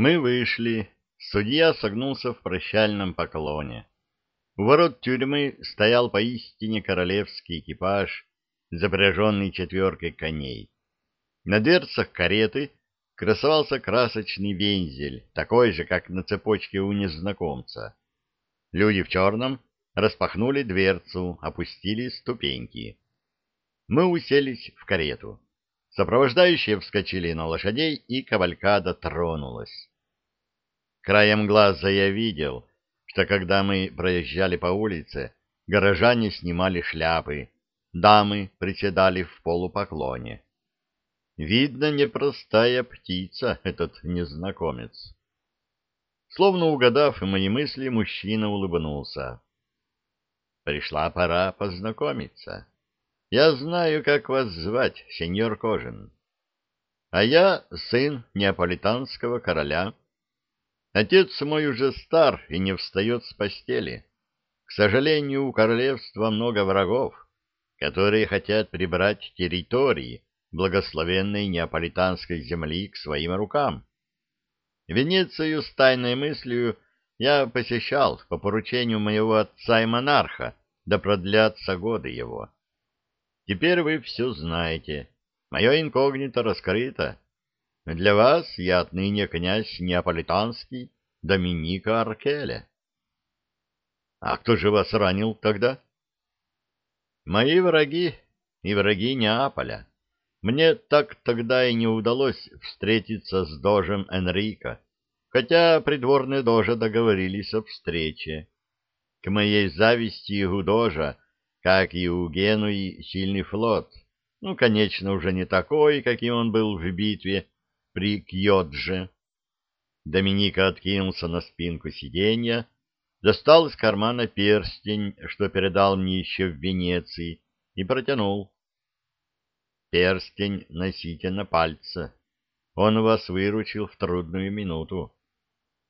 Мы вышли. Судья согнулся в прощальном поклоне. У ворот тюрьмы стоял поистине королевский экипаж, запряженный четверкой коней. На дверцах кареты красовался красочный вензель, такой же, как на цепочке у незнакомца. Люди в черном распахнули дверцу, опустили ступеньки. Мы уселись в карету. Сопровождающие вскочили на лошадей, и кавалькада тронулась. Краем глаза я видел, что когда мы проезжали по улице, горожане снимали шляпы, дамы приседали в полупоклоне. Видно, непростая птица этот незнакомец. Словно угадав мои мысли, мужчина улыбнулся. Пришла пора познакомиться. Я знаю, как вас звать, сеньор Кожин. А я сын неаполитанского короля. Отец мой уже стар и не встает с постели. К сожалению, у королевства много врагов, которые хотят прибрать территории благословенной неаполитанской земли к своим рукам. Венецию с тайной мыслью я посещал по поручению моего отца и монарха, да продлятся годы его. Теперь вы все знаете. Мое инкогнито раскрыто. Для вас я отныне князь Неаполитанский Доминика Аркеля. А кто же вас ранил тогда? Мои враги и враги Неаполя. Мне так тогда и не удалось встретиться с дожем Энрико, хотя придворные дожи договорились о встрече. К моей зависти у дожа как и у Генуи, сильный флот. Ну, конечно, уже не такой, каким он был в битве при Кьодже. Доминика откинулся на спинку сиденья, достал из кармана перстень, что передал мне еще в Венеции, и протянул. Перстень носите на пальце. Он вас выручил в трудную минуту.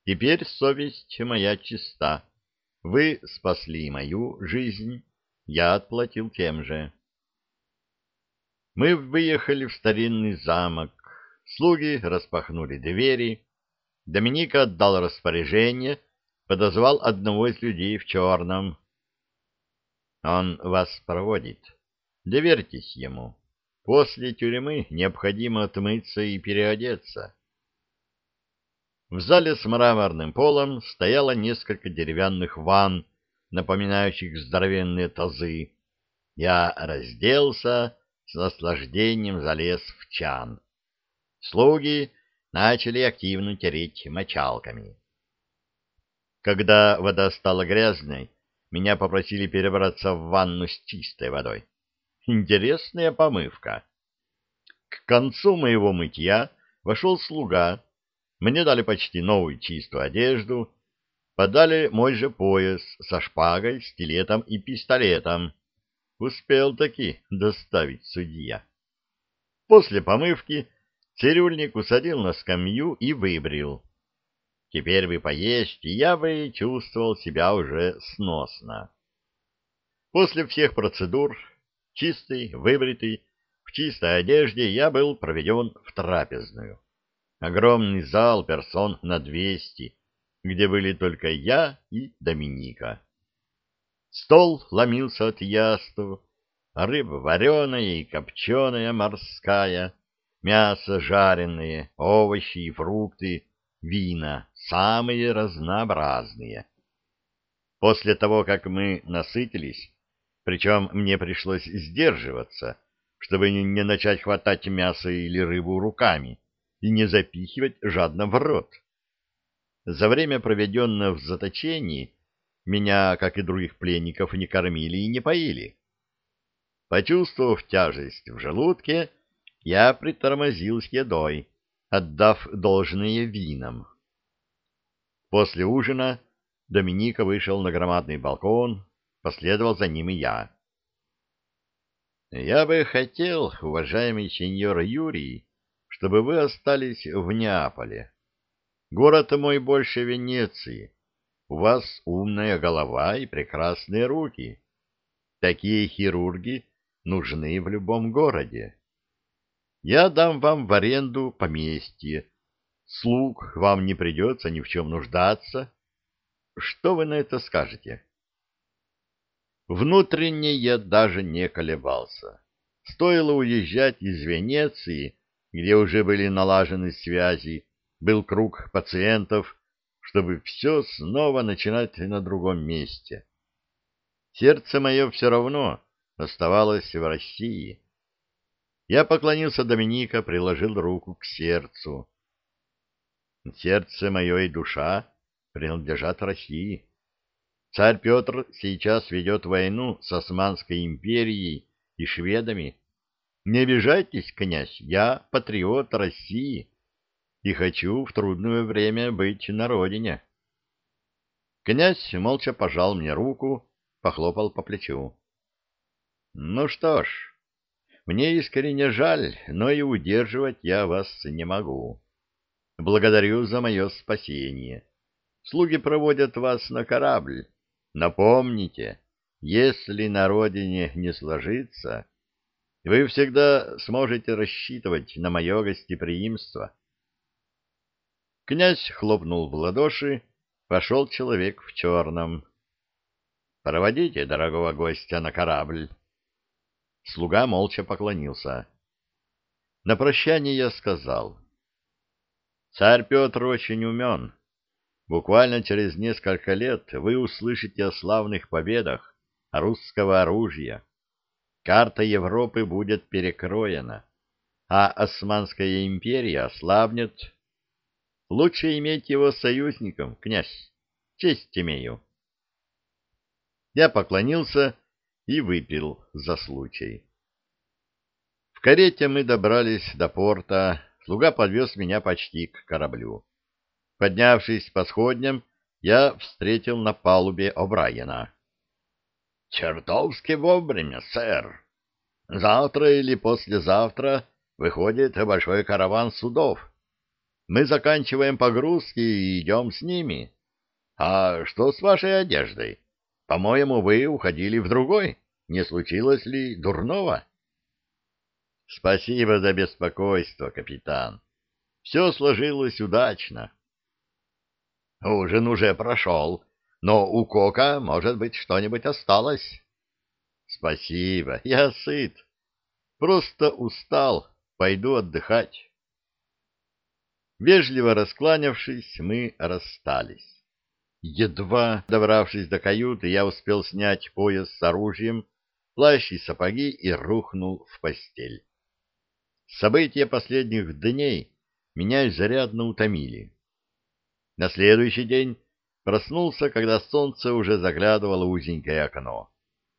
Теперь совесть моя чиста. Вы спасли мою жизнь я отплатил тем же. Мы выехали в старинный замок. Слуги распахнули двери. Доминик отдал распоряжение, подозвал одного из людей в черном. Он вас проводит. Доверьтесь ему. После тюрьмы необходимо отмыться и переодеться. В зале с мраморным полом стояло несколько деревянных ванн, напоминающих здоровенные тазы, я разделся, с наслаждением залез в чан. Слуги начали активно тереть мочалками. Когда вода стала грязной, меня попросили перебраться в ванну с чистой водой. Интересная помывка. К концу моего мытья вошел слуга. Мне дали почти новую чистую одежду, Подали мой же пояс со шпагой, стилетом и пистолетом. Успел таки доставить судья. После помывки цирюльник усадил на скамью и выбрил. Теперь бы поесть, и я бы чувствовал себя уже сносно. После всех процедур, чистый, выбритый, в чистой одежде, я был проведен в трапезную. Огромный зал персон на двести, где были только я и Доминика. Стол ломился от яств, рыба вареная и копченая морская, мясо жареное, овощи и фрукты, вина, самые разнообразные. После того, как мы насытились, причем мне пришлось сдерживаться, чтобы не начать хватать мясо или рыбу руками и не запихивать жадно в рот. За время, проведенное в заточении, меня, как и других пленников, не кормили и не поили. Почувствовав тяжесть в желудке, я притормозил с едой, отдав должное винам. После ужина Доминика вышел на громадный балкон, последовал за ним и я. «Я бы хотел, уважаемый сеньор Юрий, чтобы вы остались в Неаполе. Город мой больше Венеции. У вас умная голова и прекрасные руки. Такие хирурги нужны в любом городе. Я дам вам в аренду поместье. слуг вам не придется ни в чем нуждаться. Что вы на это скажете? Внутренне я даже не колебался. Стоило уезжать из Венеции, где уже были налажены связи, был круг пациентов, чтобы все снова начинать на другом месте. Сердце мое все равно оставалось в России. Я поклонился Доминика, приложил руку к сердцу. Сердце мое и душа принадлежат России. Царь Петр сейчас ведет войну с Османской империей и шведами. Не обижайтесь, князь, я патриот России и хочу в трудное время быть на родине. Князь молча пожал мне руку, похлопал по плечу. Ну что ж, мне искренне жаль, но и удерживать я вас не могу. Благодарю за мое спасение. Слуги проводят вас на корабль. Напомните, если на родине не сложится, вы всегда сможете рассчитывать на мое гостеприимство. Князь хлопнул в ладоши, пошел человек в черном. «Проводите дорогого гостя на корабль». Слуга молча поклонился. На прощание я сказал. «Царь Петр очень умен. Буквально через несколько лет вы услышите о славных победах русского оружия. Карта Европы будет перекроена, а Османская империя ослабнет. Лучше иметь его союзником, князь. Честь имею. Я поклонился и выпил за случай. В карете мы добрались до порта, слуга подвез меня почти к кораблю. Поднявшись по сходням, я встретил на палубе О'Брайена. — Чертовски вовремя, сэр. Завтра или послезавтра выходит большой караван судов. Мы заканчиваем погрузки и идем с ними. А что с вашей одеждой? По-моему, вы уходили в другой. Не случилось ли дурного? — Спасибо за беспокойство, капитан. Все сложилось удачно. — Ужин уже прошел, но у Кока, может быть, что-нибудь осталось. Спасибо, я сыт. Просто устал, пойду отдыхать. Вежливо раскланявшись, мы расстались. Едва добравшись до каюты, я успел снять пояс с оружием, плащ и сапоги и рухнул в постель. События последних дней меня изрядно утомили. На следующий день проснулся, когда солнце уже заглядывало узенькое окно.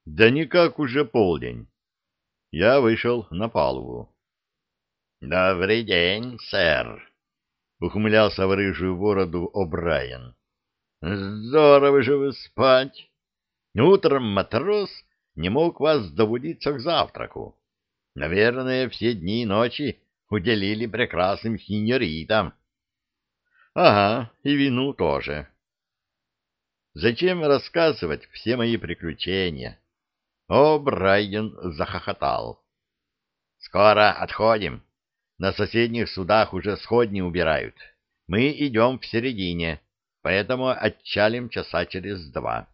Да никак уже полдень. Я вышел на палубу. — Добрый день, сэр! — ухмылялся в рыжую бороду О'Брайен. — Здорово же вы спать! Утром матрос не мог вас доводиться к завтраку. Наверное, все дни и ночи уделили прекрасным синьоритам. Ага, и вину тоже. Зачем рассказывать все мои приключения? О, Брайан захохотал. Скоро отходим. На соседних судах уже сходни убирают. Мы идем в середине, поэтому отчалим часа через два.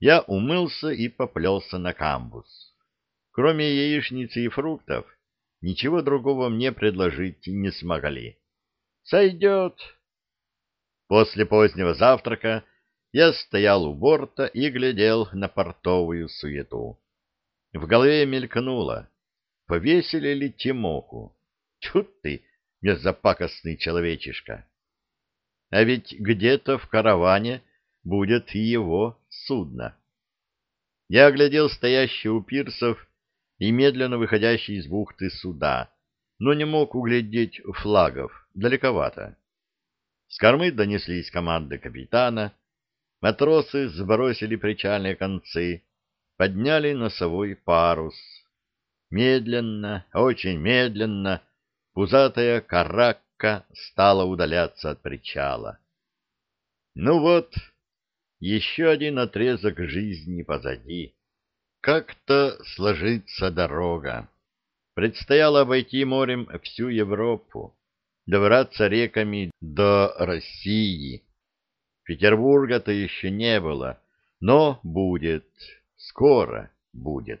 Я умылся и поплелся на камбус. Кроме яичницы и фруктов, ничего другого мне предложить не смогли. Сойдет. После позднего завтрака я стоял у борта и глядел на портовую суету. В голове мелькнуло, повесили ли Тимоху. Тьфу ты, мерзопакостный человечишка! А ведь где-то в караване будет его судно. Я оглядел стоящие у пирсов и медленно выходящие из бухты суда, но не мог углядеть флагов, далековато. С кормы донеслись команды капитана, матросы сбросили причальные концы, подняли носовой парус. Медленно, очень медленно, пузатая каракка стала удаляться от причала. Ну вот, еще один отрезок жизни позади. Как-то сложится дорога. Предстояло обойти морем всю Европу. добраться реками до России. Петербурга-то еще не было, но будет, скоро будет.